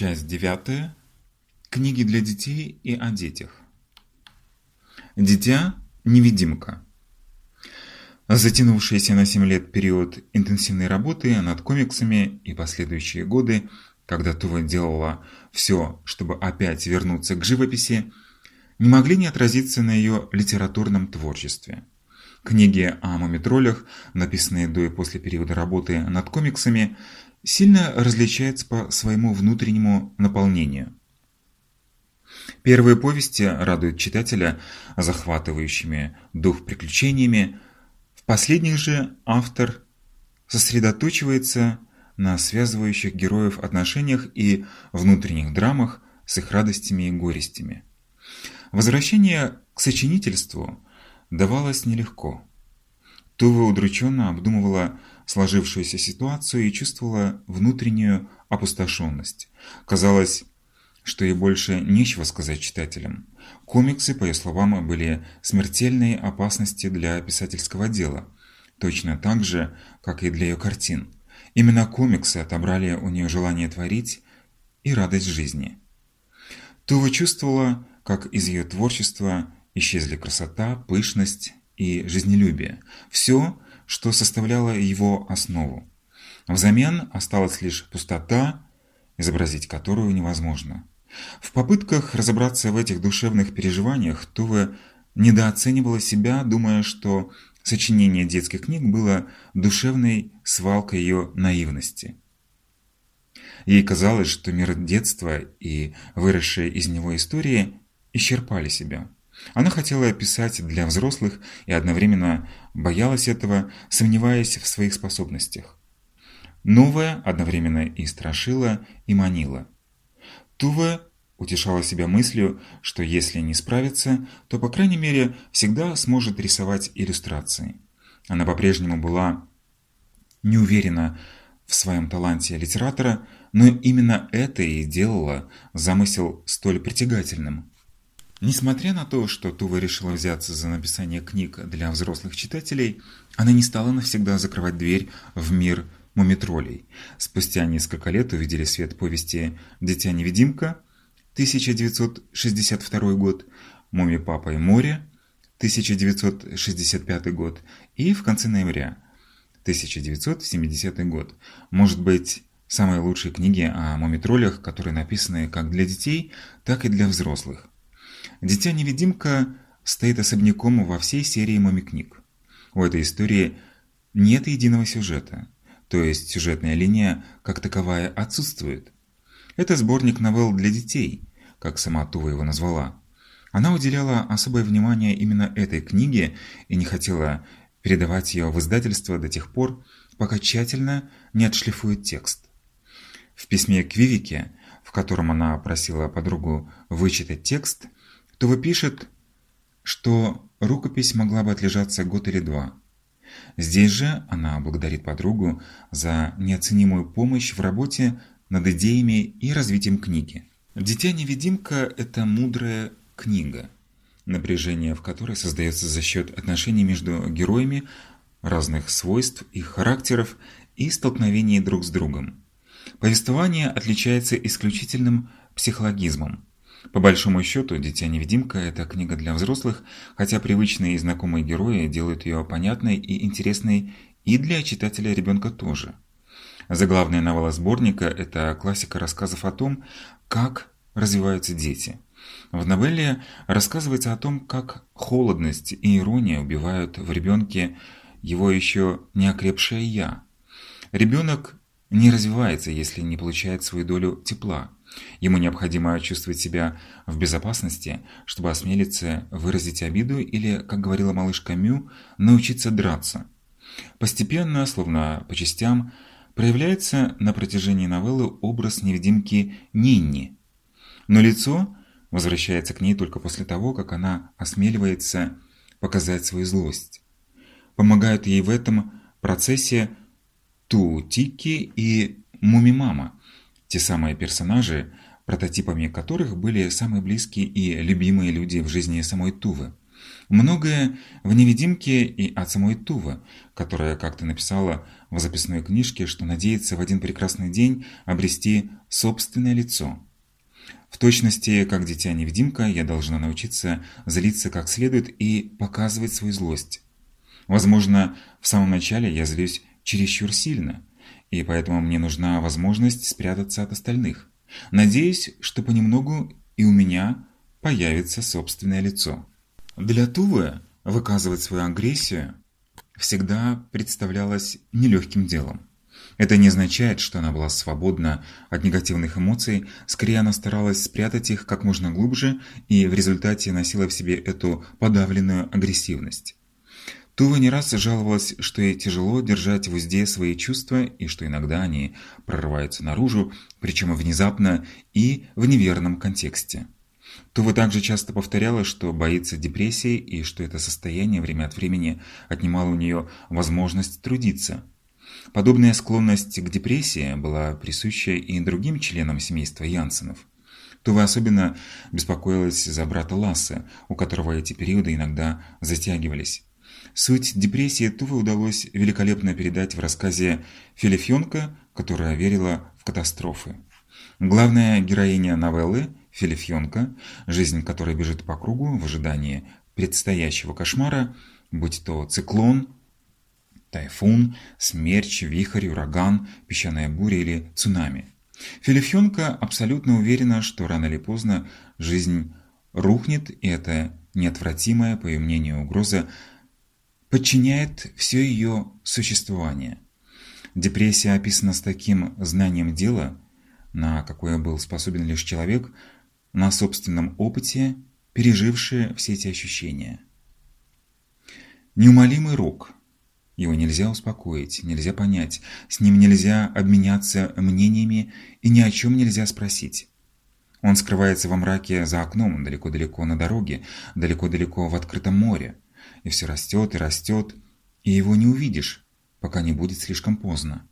Часть девятая. Книги для детей и о детях. Дитя-невидимка. Затянувшийся на 7 лет период интенсивной работы над комиксами и последующие годы, когда Тува делала все, чтобы опять вернуться к живописи, не могли не отразиться на ее литературном творчестве. Книги о мумитролях, написанные до и после периода работы над комиксами, сильно различаются по своему внутреннему наполнению. Первые повести радуют читателя захватывающими дух приключениями, в последних же автор сосредоточивается на связывающих героев отношениях и внутренних драмах с их радостями и горестями. Возвращение к сочинительству давалось нелегко. Тува удрученно обдумывала сложившуюся ситуацию и чувствовала внутреннюю опустошенность. Казалось, что ей больше нечего сказать читателям. Комиксы, по ее словам, были смертельной опасностью для писательского дела, точно так же, как и для ее картин. Именно комиксы отобрали у нее желание творить и радость жизни. Тува чувствовала, как из ее творчества исчезли красота, пышность и жизнелюбие. Все, что составляло его основу. Взамен осталась лишь пустота, изобразить которую невозможно. В попытках разобраться в этих душевных переживаниях Тува недооценивала себя, думая, что сочинение детских книг было душевной свалкой ее наивности. Ей казалось, что мир детства и выросшие из него истории исчерпали себя. Она хотела писать для взрослых и одновременно боялась этого, сомневаясь в своих способностях. Новое одновременно и страшило, и манило. Тува утешала себя мыслью, что если не справится, то, по крайней мере, всегда сможет рисовать иллюстрации. Она по-прежнему была не уверена в своем таланте литератора, но именно это и делало замысел столь притягательным. Несмотря на то, что Тува решила взяться за написание книг для взрослых читателей, она не стала навсегда закрывать дверь в мир мумитролей. Спустя несколько лет увидели свет повести «Дитя-невидимка» 1962 год, «Муми-папа и море» 1965 год и в конце ноября 1970 год. Может быть, самые лучшие книги о мумитролях, которые написаны как для детей, так и для взрослых. Дитя-невидимка стоит особняком во всей серии мумикниг. У этой истории нет единого сюжета, то есть сюжетная линия как таковая отсутствует. Это сборник новелл для детей, как сама Тува его назвала. Она уделяла особое внимание именно этой книге и не хотела передавать ее в издательство до тех пор, пока тщательно не отшлифует текст. В письме к Вивике, в котором она просила подругу вычитать текст, Тува пишет, что рукопись могла бы отлежаться год или два. Здесь же она благодарит подругу за неоценимую помощь в работе над идеями и развитием книги. «Дитя-невидимка» – это мудрая книга, напряжение в которой создается за счет отношений между героями, разных свойств, их характеров и столкновений друг с другом. Повествование отличается исключительным психологизмом. По большому счету, «Дитя-невидимка» – это книга для взрослых, хотя привычные и знакомые герои делают ее понятной и интересной и для читателя ребенка тоже. Заглавная новелла сборника – это классика рассказов о том, как развиваются дети. В новелле рассказывается о том, как холодность и ирония убивают в ребенке его еще не окрепшее «я». Ребенок не развивается, если не получает свою долю тепла. Ему необходимо чувствовать себя в безопасности, чтобы осмелиться выразить обиду или, как говорила малышка Мю, научиться драться. Постепенно, словно по частям, проявляется на протяжении новеллы образ невидимки Нинни. Но лицо возвращается к ней только после того, как она осмеливается показать свою злость. Помогают ей в этом процессе Ту-Тики и Муми-Мама – те самые персонажи, прототипами которых были самые близкие и любимые люди в жизни самой Тувы. Многое в невидимке и от самой Тувы, которая как-то написала в записной книжке, что надеется в один прекрасный день обрести собственное лицо. В точности, как дитя-невидимка, я должна научиться злиться как следует и показывать свою злость. Возможно, в самом начале я злюсь чересчур сильно, и поэтому мне нужна возможность спрятаться от остальных. Надеюсь, что понемногу и у меня появится собственное лицо. Для Тувы выказывать свою агрессию всегда представлялось нелегким делом. Это не означает, что она была свободна от негативных эмоций, скорее она старалась спрятать их как можно глубже и в результате носила в себе эту подавленную агрессивность. Тува не раз жаловалась, что ей тяжело держать в узде свои чувства и что иногда они прорываются наружу, причем внезапно и в неверном контексте. Тува также часто повторяла, что боится депрессии и что это состояние время от времени отнимало у нее возможность трудиться. Подобная склонность к депрессии была присуща и другим членам семейства Янсенов. Тува особенно беспокоилась за брата Лассе, у которого эти периоды иногда затягивались. Суть депрессии Туве удалось великолепно передать в рассказе «Филифьонка», которая верила в катастрофы. Главная героиня новеллы Филифьонка, жизнь которой бежит по кругу в ожидании предстоящего кошмара, будь то циклон, тайфун, смерч, вихрь, ураган, песчаная буря или цунами. Филифьонка абсолютно уверена, что рано или поздно жизнь рухнет, и эта неотвратимая, по ее мнению, угроза подчиняет все ее существование. Депрессия описана с таким знанием дела, на какое был способен лишь человек, на собственном опыте, переживший все эти ощущения. Неумолимый рок. Его нельзя успокоить, нельзя понять, с ним нельзя обменяться мнениями и ни о чем нельзя спросить. Он скрывается во мраке за окном, далеко-далеко на дороге, далеко-далеко в открытом море и все растет и растет, и его не увидишь, пока не будет слишком поздно.